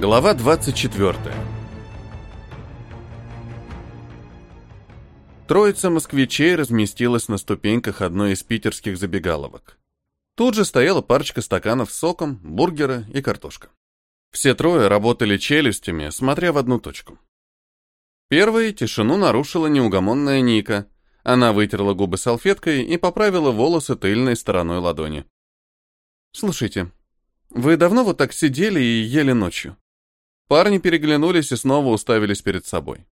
Глава 24. Троица москвичей разместилась на ступеньках одной из питерских забегаловок. Тут же стояла парочка стаканов с соком, бургеры и картошка. Все трое работали челюстями, смотря в одну точку. Первой тишину нарушила неугомонная Ника. Она вытерла губы салфеткой и поправила волосы тыльной стороной ладони. «Слушайте, вы давно вот так сидели и ели ночью?» Парни переглянулись и снова уставились перед собой.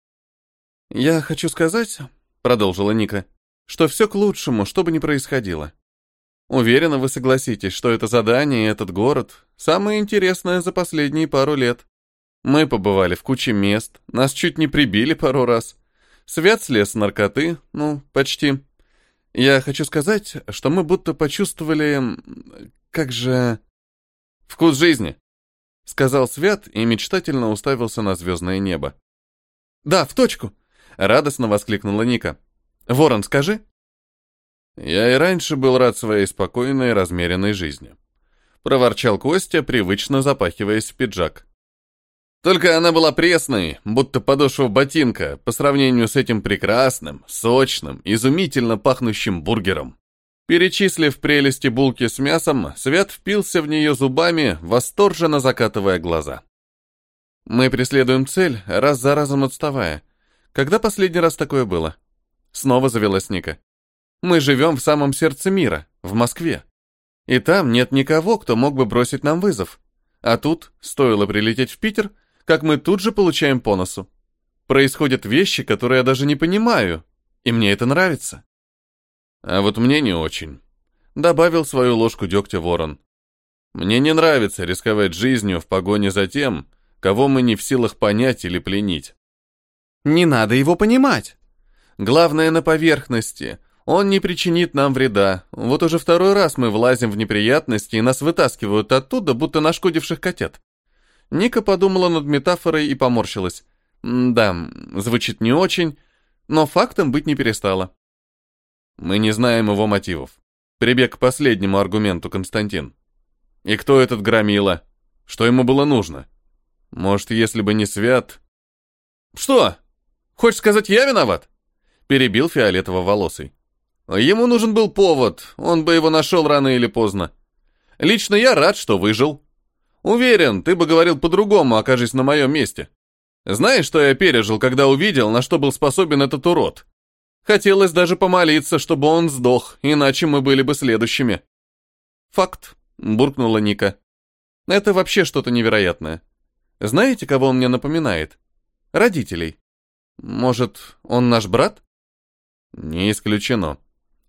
«Я хочу сказать», — продолжила Ника, — «что все к лучшему, что бы ни происходило. Уверена, вы согласитесь, что это задание и этот город — самое интересное за последние пару лет. Мы побывали в куче мест, нас чуть не прибили пару раз. Свят слез наркоты, ну, почти. Я хочу сказать, что мы будто почувствовали... как же... «Вкус жизни», — сказал Свят и мечтательно уставился на звездное небо. «Да, в точку!» — радостно воскликнула Ника. «Ворон, скажи!» «Я и раньше был рад своей спокойной, размеренной жизни», — проворчал Костя, привычно запахиваясь в пиджак. Только она была пресной, будто подошва ботинка, по сравнению с этим прекрасным, сочным, изумительно пахнущим бургером. Перечислив прелести булки с мясом, Свят впился в нее зубами, восторженно закатывая глаза. «Мы преследуем цель, раз за разом отставая. Когда последний раз такое было?» Снова завелась Ника. «Мы живем в самом сердце мира, в Москве. И там нет никого, кто мог бы бросить нам вызов. А тут, стоило прилететь в Питер, как мы тут же получаем по носу. Происходят вещи, которые я даже не понимаю, и мне это нравится». А вот мне не очень. Добавил свою ложку дегтя ворон. Мне не нравится рисковать жизнью в погоне за тем, кого мы не в силах понять или пленить. Не надо его понимать. Главное на поверхности. Он не причинит нам вреда. Вот уже второй раз мы влазим в неприятности и нас вытаскивают оттуда, будто нашкодивших котят. Ника подумала над метафорой и поморщилась. Да, звучит не очень, но фактом быть не перестала. Мы не знаем его мотивов. Прибег к последнему аргументу Константин. И кто этот громила? Что ему было нужно? Может, если бы не Свят... Что? Хочешь сказать, я виноват? Перебил фиолетово-волосый. Ему нужен был повод, он бы его нашел рано или поздно. Лично я рад, что выжил. Уверен, ты бы говорил по-другому, окажись на моем месте. Знаешь, что я пережил, когда увидел, на что был способен этот урод? Хотелось даже помолиться, чтобы он сдох, иначе мы были бы следующими. Факт, буркнула Ника. Это вообще что-то невероятное. Знаете, кого он мне напоминает? Родителей. Может, он наш брат? Не исключено.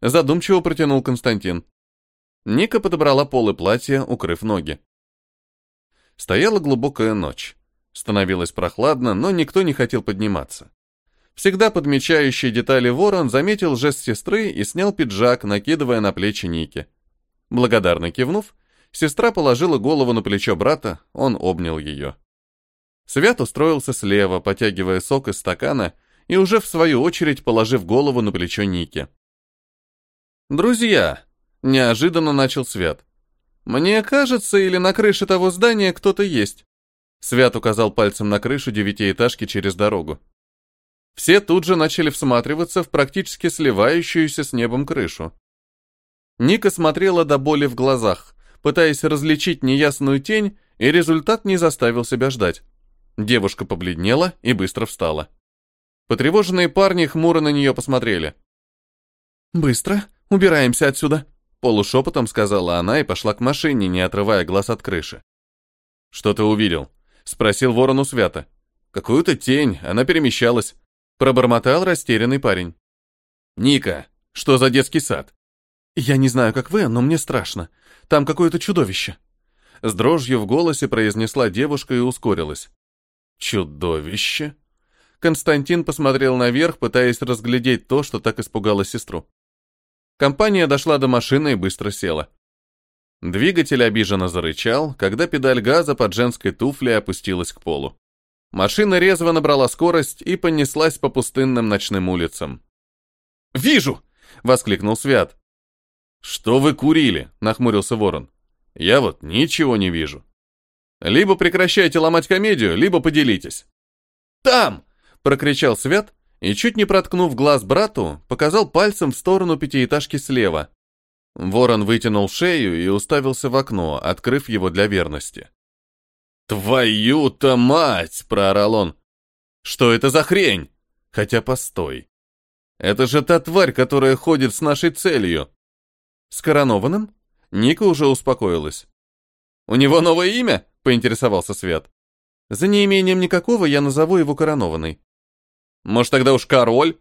Задумчиво протянул Константин. Ника подобрала полы платья, укрыв ноги. Стояла глубокая ночь. Становилось прохладно, но никто не хотел подниматься. Всегда подмечающий детали ворон заметил жест сестры и снял пиджак, накидывая на плечи Ники. Благодарно кивнув, сестра положила голову на плечо брата, он обнял ее. Свят устроился слева, потягивая сок из стакана и уже в свою очередь положив голову на плечо Ники. «Друзья!» — неожиданно начал Свят. «Мне кажется, или на крыше того здания кто-то есть?» Свят указал пальцем на крышу девятиэтажки через дорогу. Все тут же начали всматриваться в практически сливающуюся с небом крышу. Ника смотрела до боли в глазах, пытаясь различить неясную тень, и результат не заставил себя ждать. Девушка побледнела и быстро встала. Потревоженные парни хмуро на нее посмотрели. «Быстро, убираемся отсюда», — полушепотом сказала она и пошла к машине, не отрывая глаз от крыши. «Что ты увидел?» — спросил ворону Свята. «Какую-то тень, она перемещалась. Пробормотал растерянный парень. «Ника, что за детский сад?» «Я не знаю, как вы, но мне страшно. Там какое-то чудовище». С дрожью в голосе произнесла девушка и ускорилась. «Чудовище?» Константин посмотрел наверх, пытаясь разглядеть то, что так испугало сестру. Компания дошла до машины и быстро села. Двигатель обиженно зарычал, когда педаль газа под женской туфлей опустилась к полу. Машина резво набрала скорость и понеслась по пустынным ночным улицам. «Вижу!» — воскликнул Свят. «Что вы курили?» — нахмурился Ворон. «Я вот ничего не вижу». Либо прекращайте ломать комедию, либо поделитесь. «Там!» — прокричал Свят и, чуть не проткнув глаз брату, показал пальцем в сторону пятиэтажки слева. Ворон вытянул шею и уставился в окно, открыв его для верности. «Твою-то мать!» — проорал он. «Что это за хрень? Хотя постой. Это же та тварь, которая ходит с нашей целью». «С коронованным?» Ника уже успокоилась. «У него новое имя?» — поинтересовался Свет. «За неимением никакого я назову его коронованный». «Может, тогда уж король?»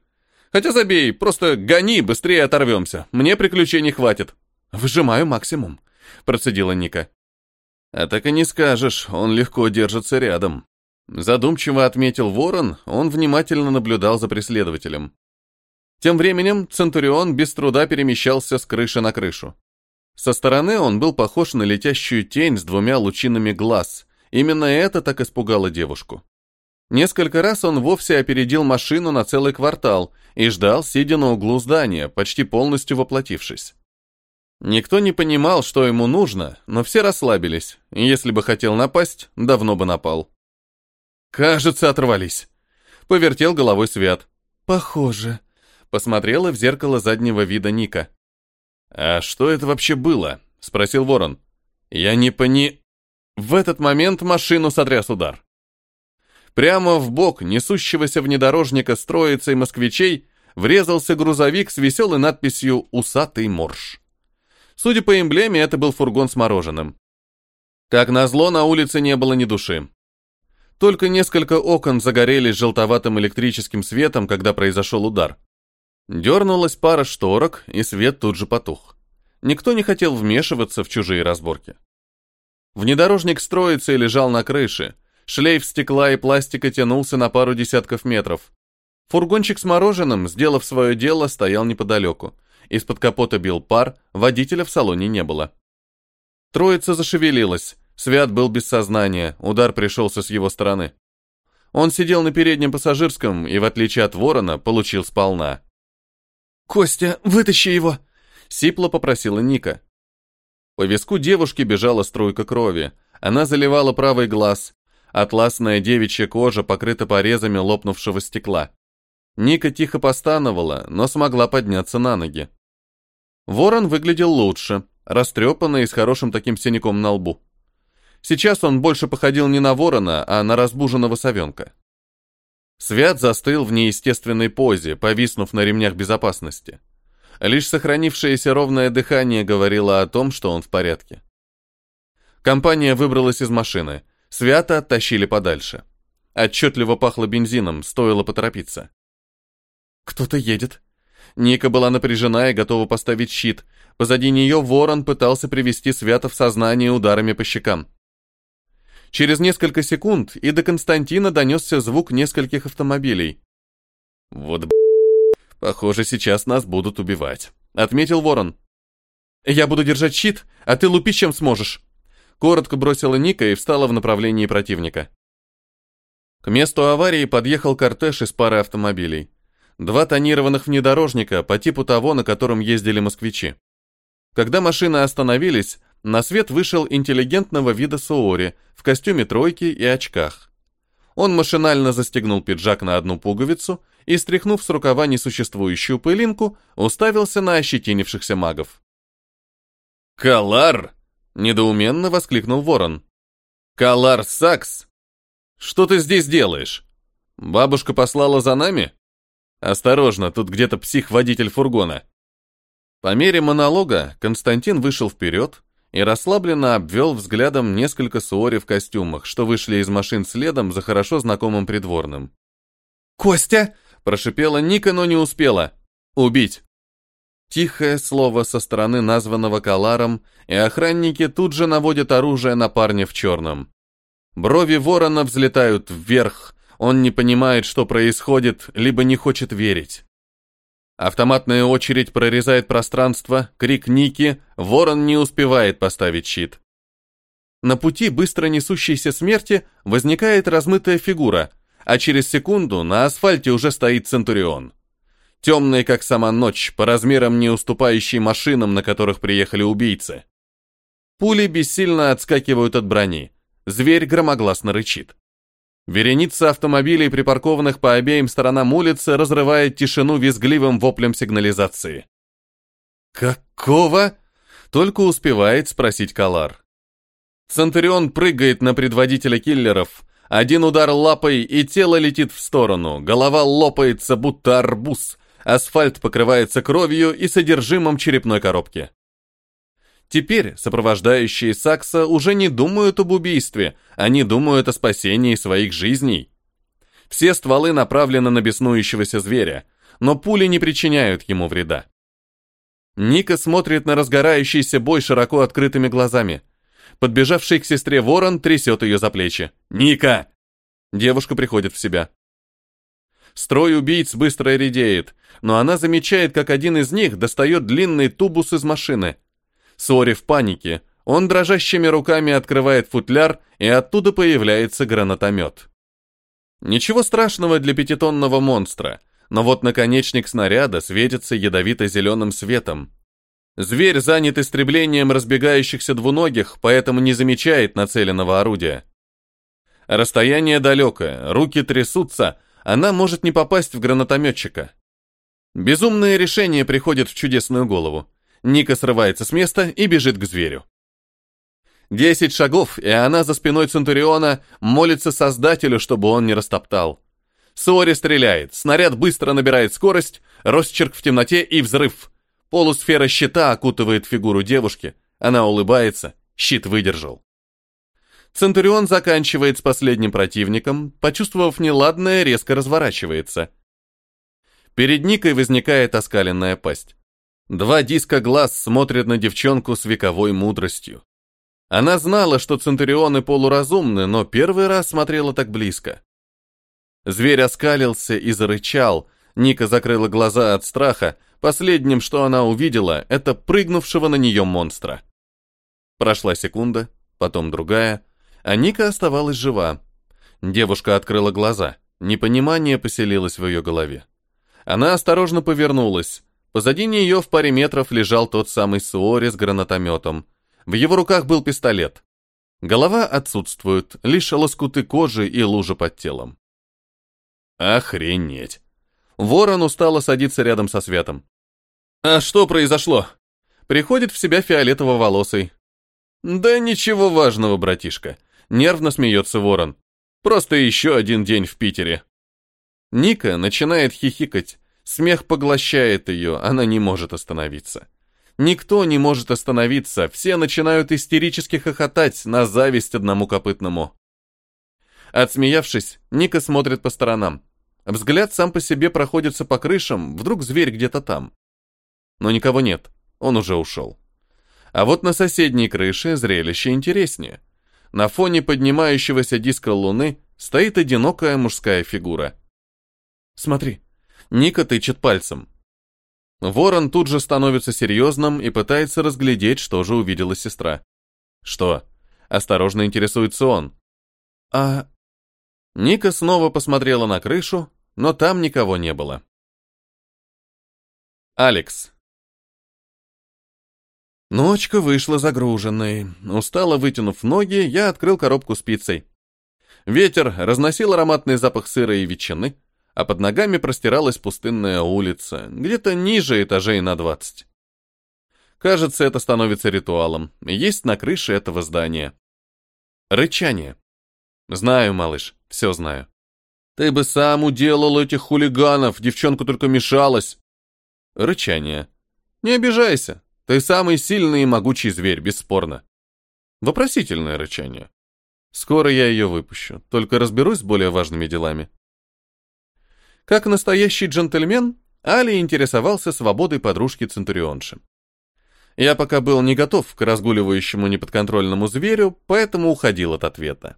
«Хотя забей, просто гони, быстрее оторвемся. Мне приключений хватит». «Выжимаю максимум», — процедила Ника. «А так и не скажешь, он легко держится рядом». Задумчиво отметил ворон, он внимательно наблюдал за преследователем. Тем временем Центурион без труда перемещался с крыши на крышу. Со стороны он был похож на летящую тень с двумя лучинами глаз. Именно это так испугало девушку. Несколько раз он вовсе опередил машину на целый квартал и ждал, сидя на углу здания, почти полностью воплотившись. Никто не понимал, что ему нужно, но все расслабились, если бы хотел напасть, давно бы напал. «Кажется, оторвались», — повертел головой Свят. «Похоже», — посмотрела в зеркало заднего вида Ника. «А что это вообще было?» — спросил Ворон. «Я не пони...» В этот момент машину сотряс удар. Прямо в бок несущегося внедорожника с троицей москвичей врезался грузовик с веселой надписью «Усатый морж». Судя по эмблеме, это был фургон с мороженым. Как назло, на улице не было ни души. Только несколько окон загорелись желтоватым электрическим светом, когда произошел удар. Дернулась пара шторок, и свет тут же потух. Никто не хотел вмешиваться в чужие разборки. Внедорожник строится и лежал на крыше. Шлейф стекла и пластика тянулся на пару десятков метров. Фургончик с мороженым, сделав свое дело, стоял неподалеку. Из-под капота бил пар, водителя в салоне не было. Троица зашевелилась. Свят был без сознания, удар пришелся с его стороны. Он сидел на переднем пассажирском и, в отличие от ворона, получил сполна. «Костя, вытащи его!» — сипло попросила Ника. По виску девушки бежала струйка крови. Она заливала правый глаз. Атласная девичья кожа покрыта порезами лопнувшего стекла. Ника тихо постановала, но смогла подняться на ноги. Ворон выглядел лучше, растрепанный и с хорошим таким синяком на лбу. Сейчас он больше походил не на ворона, а на разбуженного совенка. Свят застыл в неестественной позе, повиснув на ремнях безопасности. Лишь сохранившееся ровное дыхание говорило о том, что он в порядке. Компания выбралась из машины. Свята оттащили подальше. Отчетливо пахло бензином, стоило поторопиться. «Кто-то едет». Ника была напряжена и готова поставить щит. Позади нее ворон пытался привести Свята в сознание ударами по щекам. Через несколько секунд и до Константина донесся звук нескольких автомобилей. «Вот б***, похоже, сейчас нас будут убивать», — отметил Ворон. «Я буду держать щит, а ты лупи чем сможешь», — коротко бросила Ника и встала в направлении противника. К месту аварии подъехал кортеж из пары автомобилей. Два тонированных внедорожника по типу того, на котором ездили москвичи. Когда машины остановились, на свет вышел интеллигентного вида Суори в костюме тройки и очках. Он машинально застегнул пиджак на одну пуговицу и, стряхнув с рукава несуществующую пылинку, уставился на ощетинившихся магов. «Калар!» — недоуменно воскликнул ворон. «Калар Сакс! Что ты здесь делаешь? Бабушка послала за нами? Осторожно, тут где-то псих-водитель фургона». По мере монолога Константин вышел вперед, и расслабленно обвел взглядом несколько суори в костюмах, что вышли из машин следом за хорошо знакомым придворным. «Костя!» – прошипела Ника, но не успела. «Убить!» Тихое слово со стороны названного Каларом, и охранники тут же наводят оружие на парня в черном. Брови ворона взлетают вверх, он не понимает, что происходит, либо не хочет верить. Автоматная очередь прорезает пространство, крик Ники, ворон не успевает поставить щит. На пути быстро несущейся смерти возникает размытая фигура, а через секунду на асфальте уже стоит Центурион. Темный, как сама ночь, по размерам не уступающий машинам, на которых приехали убийцы. Пули бессильно отскакивают от брони. Зверь громогласно рычит. Вереница автомобилей, припаркованных по обеим сторонам улицы, разрывает тишину визгливым воплем сигнализации. «Какого?» — только успевает спросить Калар. Центурион прыгает на предводителя киллеров. Один удар лапой, и тело летит в сторону, голова лопается, будто арбуз, асфальт покрывается кровью и содержимым черепной коробки. Теперь сопровождающие Сакса уже не думают об убийстве, они думают о спасении своих жизней. Все стволы направлены на беснующегося зверя, но пули не причиняют ему вреда. Ника смотрит на разгорающийся бой широко открытыми глазами. Подбежавший к сестре ворон трясет ее за плечи. «Ника!» Девушка приходит в себя. Строй убийц быстро редеет, но она замечает, как один из них достает длинный тубус из машины – Сори в панике. Он дрожащими руками открывает футляр, и оттуда появляется гранатомет. Ничего страшного для пятитонного монстра, но вот наконечник снаряда светится ядовито-зеленым светом. Зверь занят истреблением разбегающихся двуногих, поэтому не замечает нацеленного орудия. Расстояние далекое, руки трясутся, она может не попасть в гранатометчика. Безумное решение приходит в чудесную голову. Ника срывается с места и бежит к зверю. Десять шагов, и она за спиной Центуриона молится Создателю, чтобы он не растоптал. Сори стреляет, снаряд быстро набирает скорость, росчерк в темноте и взрыв. Полусфера щита окутывает фигуру девушки. Она улыбается, щит выдержал. Центурион заканчивает с последним противником, почувствовав неладное, резко разворачивается. Перед Никой возникает оскаленная пасть. Два диска глаз смотрят на девчонку с вековой мудростью. Она знала, что центурионы полуразумны, но первый раз смотрела так близко. Зверь оскалился и зарычал. Ника закрыла глаза от страха. Последним, что она увидела, это прыгнувшего на нее монстра. Прошла секунда, потом другая, а Ника оставалась жива. Девушка открыла глаза. Непонимание поселилось в ее голове. Она осторожно повернулась. Позади нее в паре метров лежал тот самый Суори с гранатометом. В его руках был пистолет. Голова отсутствует, лишь лоскуты кожи и лужа под телом. Охренеть. Ворон устало садится рядом со Светом. А что произошло? Приходит в себя фиолетово-волосый. Да ничего важного, братишка. Нервно смеется Ворон. Просто еще один день в Питере. Ника начинает хихикать, Смех поглощает ее, она не может остановиться. Никто не может остановиться, все начинают истерически хохотать на зависть одному копытному. Отсмеявшись, Ника смотрит по сторонам. Взгляд сам по себе проходится по крышам, вдруг зверь где-то там. Но никого нет, он уже ушел. А вот на соседней крыше зрелище интереснее. На фоне поднимающегося диска луны стоит одинокая мужская фигура. «Смотри», Ника тычет пальцем. Ворон тут же становится серьезным и пытается разглядеть, что же увидела сестра. «Что?» — осторожно интересуется он. «А...» Ника снова посмотрела на крышу, но там никого не было. Алекс. Ночка вышла загруженной. Устало вытянув ноги, я открыл коробку спицей. Ветер разносил ароматный запах сыра и ветчины, а под ногами простиралась пустынная улица, где-то ниже этажей на 20. Кажется, это становится ритуалом. Есть на крыше этого здания. Рычание. Знаю, малыш, все знаю. Ты бы сам уделал этих хулиганов, девчонка только мешалась. Рычание. Не обижайся, ты самый сильный и могучий зверь, бесспорно. Вопросительное рычание. Скоро я ее выпущу, только разберусь с более важными делами. Как настоящий джентльмен, Али интересовался свободой подружки Центурионши. Я пока был не готов к разгуливающему неподконтрольному зверю, поэтому уходил от ответа.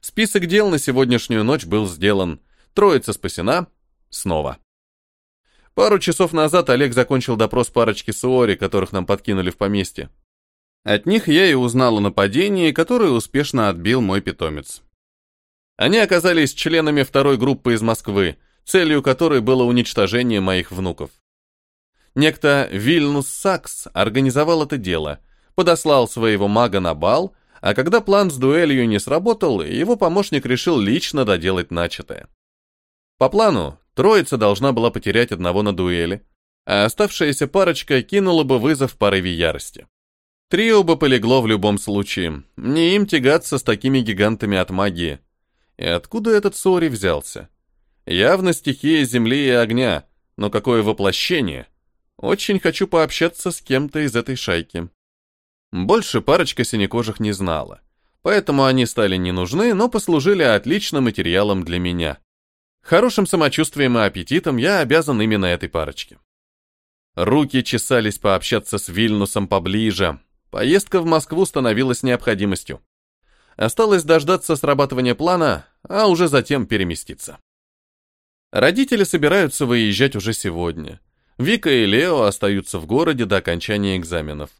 Список дел на сегодняшнюю ночь был сделан. Троица спасена. Снова. Пару часов назад Олег закончил допрос парочки Суори, которых нам подкинули в поместье. От них я и узнал о нападении, которое успешно отбил мой питомец. Они оказались членами второй группы из Москвы, целью которой было уничтожение моих внуков. Некто Вильнус Сакс организовал это дело, подослал своего мага на бал, А когда план с дуэлью не сработал, его помощник решил лично доделать начатое. По плану, троица должна была потерять одного на дуэли, а оставшаяся парочка кинула бы вызов в порыве ярости. Трио бы полегло в любом случае, не им тягаться с такими гигантами от магии. И откуда этот Сори взялся? Явно стихия земли и огня, но какое воплощение? Очень хочу пообщаться с кем-то из этой шайки. Больше парочка синекожих не знала, поэтому они стали не нужны, но послужили отличным материалом для меня. Хорошим самочувствием и аппетитом я обязан именно этой парочке. Руки чесались пообщаться с Вильнусом поближе. Поездка в Москву становилась необходимостью. Осталось дождаться срабатывания плана, а уже затем переместиться. Родители собираются выезжать уже сегодня. Вика и Лео остаются в городе до окончания экзаменов.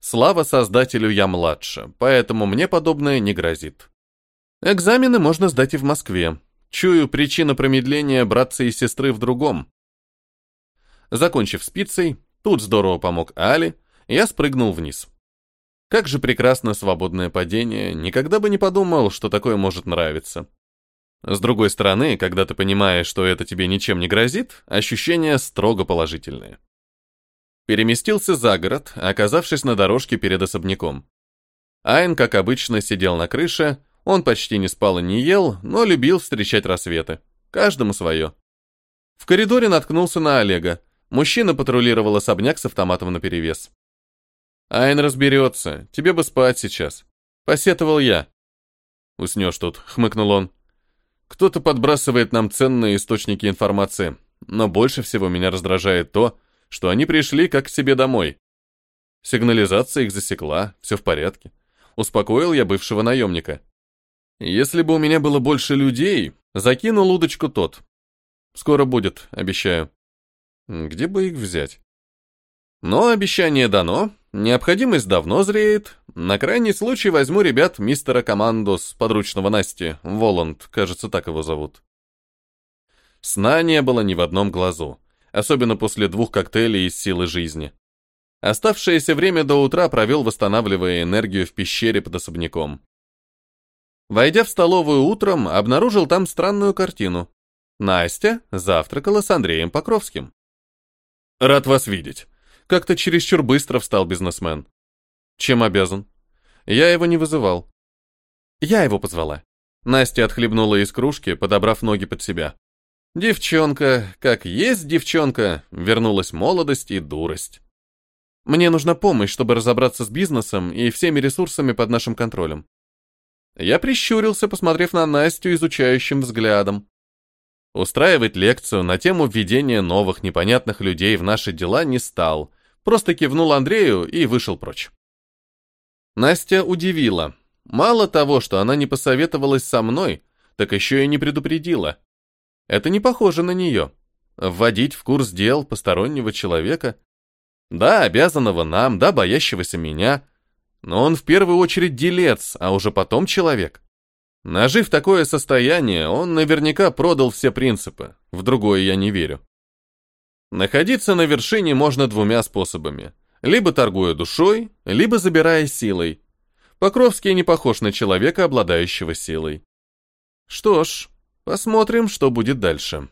Слава создателю, я младше, поэтому мне подобное не грозит. Экзамены можно сдать и в Москве. Чую, причина промедления братца и сестры в другом. Закончив спицей, тут здорово помог Али, я спрыгнул вниз. Как же прекрасно свободное падение, никогда бы не подумал, что такое может нравиться. С другой стороны, когда ты понимаешь, что это тебе ничем не грозит, ощущение строго положительное. Переместился за город, оказавшись на дорожке перед особняком. Айн, как обычно, сидел на крыше, он почти не спал и не ел, но любил встречать рассветы. Каждому свое. В коридоре наткнулся на Олега. Мужчина патрулировал особняк с автоматом наперевес. «Айн разберется, тебе бы спать сейчас», — посетовал я. «Уснешь тут», — хмыкнул он. «Кто-то подбрасывает нам ценные источники информации, но больше всего меня раздражает то, что они пришли как к себе домой. Сигнализация их засекла, все в порядке. Успокоил я бывшего наемника. Если бы у меня было больше людей, закинул удочку тот. Скоро будет, обещаю. Где бы их взять? Но обещание дано, необходимость давно зреет. На крайний случай возьму ребят мистера Командос, подручного Насти, Воланд, кажется, так его зовут. Сна не было ни в одном глазу особенно после двух коктейлей из силы жизни. Оставшееся время до утра провел, восстанавливая энергию в пещере под особняком. Войдя в столовую утром, обнаружил там странную картину. Настя завтракала с Андреем Покровским. «Рад вас видеть». Как-то чересчур быстро встал бизнесмен. «Чем обязан?» «Я его не вызывал». «Я его позвала». Настя отхлебнула из кружки, подобрав ноги под себя. Девчонка, как есть девчонка, вернулась молодость и дурость. Мне нужна помощь, чтобы разобраться с бизнесом и всеми ресурсами под нашим контролем. Я прищурился, посмотрев на Настю изучающим взглядом. Устраивать лекцию на тему введения новых непонятных людей в наши дела не стал, просто кивнул Андрею и вышел прочь. Настя удивила. Мало того, что она не посоветовалась со мной, так еще и не предупредила. Это не похоже на нее. Вводить в курс дел постороннего человека. Да, обязанного нам, да, боящегося меня. Но он в первую очередь делец, а уже потом человек. Нажив такое состояние, он наверняка продал все принципы. В другое я не верю. Находиться на вершине можно двумя способами. Либо торгуя душой, либо забирая силой. Покровский не похож на человека, обладающего силой. Что ж, Посмотрим, что будет дальше.